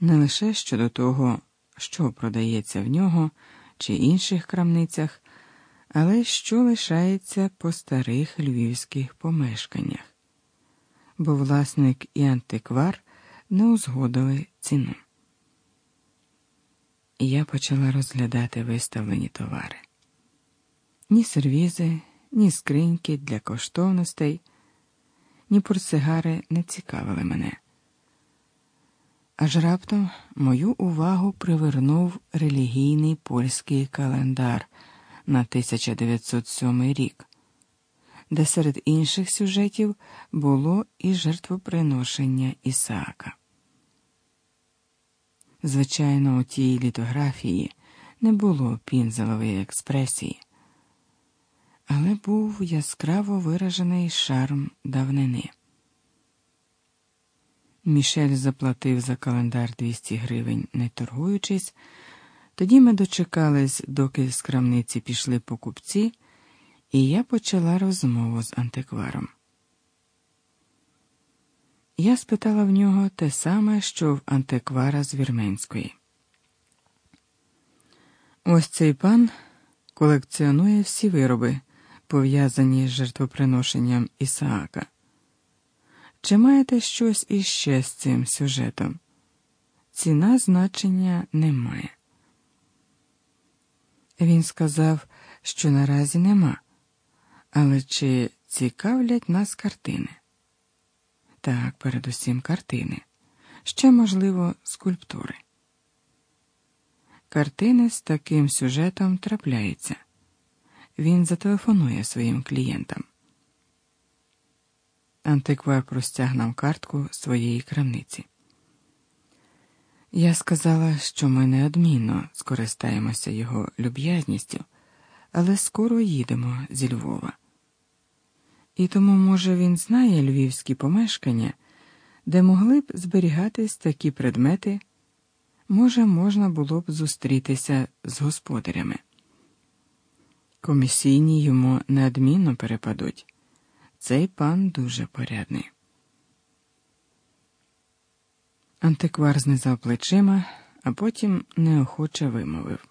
не лише щодо того, що продається в нього чи інших крамницях, але що лишається по старих львівських помешканнях, бо власник і антиквар не узгодили ціну. Я почала розглядати виставлені товари. Ні сервізи, ні скриньки для коштовностей, ні портсигари не цікавили мене. Аж раптом мою увагу привернув релігійний польський календар на 1907 рік, де серед інших сюжетів було і жертвоприношення Ісаака. Звичайно, у тій літографії не було пінзелової експресії, але був яскраво виражений шарм давнини. Мішель заплатив за календар 200 гривень, не торгуючись. Тоді ми дочекались, доки з крамниці пішли покупці, і я почала розмову з антикваром. Я спитала в нього те саме, що в антиквара з Вірменської. Ось цей пан колекціонує всі вироби, пов'язані з жертвоприношенням Ісаака. Чи маєте щось іще з цим сюжетом? Ціна значення не має. Він сказав, що наразі нема, але чи цікавлять нас картини? Так, передусім картини, ще, можливо, скульптури. Картини з таким сюжетом трапляються. Він зателефонує своїм клієнтам. Антиквар простяг нам картку своєї крамниці. Я сказала, що ми неодмінно скористаємося його люб'язністю, але скоро їдемо зі Львова. І тому, може, він знає львівські помешкання, де могли б зберігатись такі предмети, може, можна було б зустрітися з господарями. Комісійні йому неодмінно перепадуть. Цей пан дуже порядний. Антиквар знизав плечима, а потім неохоче вимовив.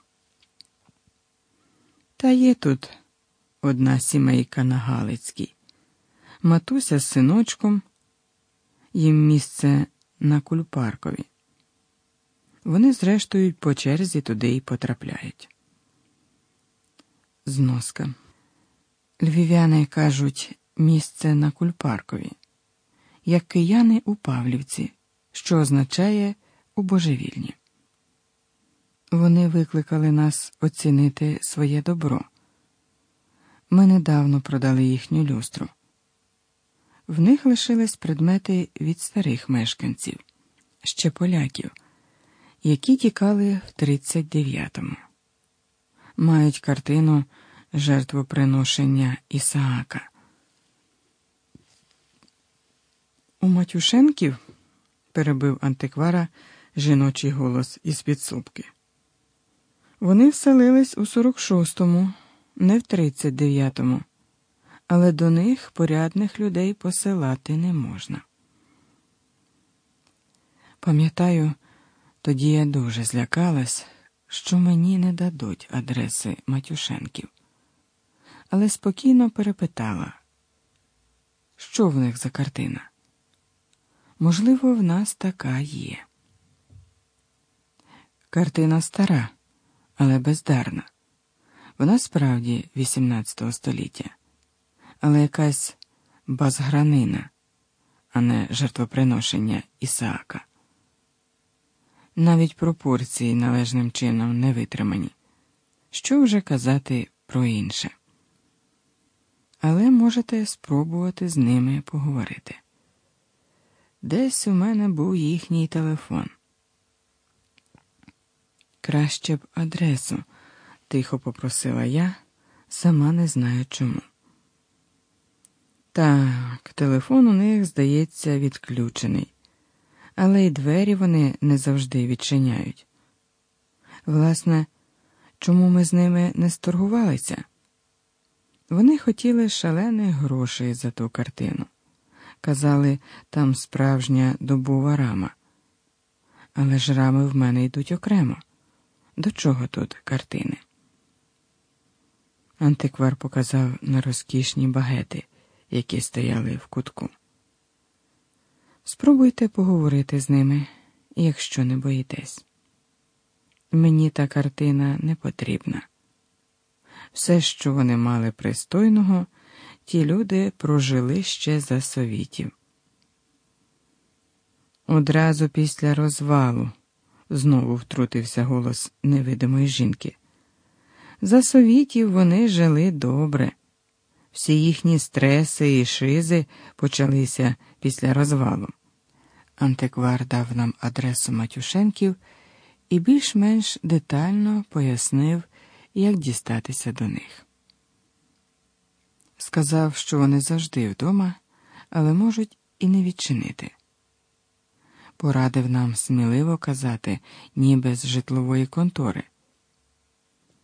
Та є тут одна сімейка на Галицькій. Матуся з синочком, їм місце на кульпаркові. Вони, зрештою, по черзі туди й потрапляють. Зноска. Львів'яни кажуть місце на кульпаркові, як кияни у Павлівці, що означає у божевільні. Вони викликали нас оцінити своє добро. Ми недавно продали їхню люстру. В них лишились предмети від старих мешканців, ще поляків, які тікали в 39-му. Мають картину жертвоприношення Ісаака. У Матюшенків перебив антиквара жіночий голос із підсобки. Вони вселились у 46-му, не в 39-му, але до них порядних людей посилати не можна. Пам'ятаю, тоді я дуже злякалась, що мені не дадуть адреси Матюшенків, але спокійно перепитала, що в них за картина. Можливо, в нас така є. Картина стара, але бездарна. Вона справді XVIII століття, але якась базгранина, а не жертвоприношення Ісаака. Навіть пропорції належним чином не витримані. Що вже казати про інше. Але можете спробувати з ними поговорити. Десь у мене був їхній телефон. Краще б адресу, тихо попросила я, сама не знаю чому. Так, телефон у них, здається, відключений, але й двері вони не завжди відчиняють. Власне, чому ми з ними не сторгувалися? Вони хотіли шалених грошей за ту картину казали, там справжня добова рама. Але ж рами в мене йдуть окремо. До чого тут картини? Антиквар показав на розкішні багети, які стояли в кутку. Спробуйте поговорити з ними, якщо не боїтесь. Мені та картина не потрібна. Все, що вони мали пристойного, ті люди прожили ще за совітів. Одразу після розвалу знову втрутився голос невидимої жінки. За совітів вони жили добре. Всі їхні стреси і шизи почалися після розвалу. Антиквар дав нам адресу Матюшенків і більш-менш детально пояснив, як дістатися до них. Сказав, що вони завжди вдома, але можуть і не відчинити. Порадив нам сміливо казати, ніби з житлової контори.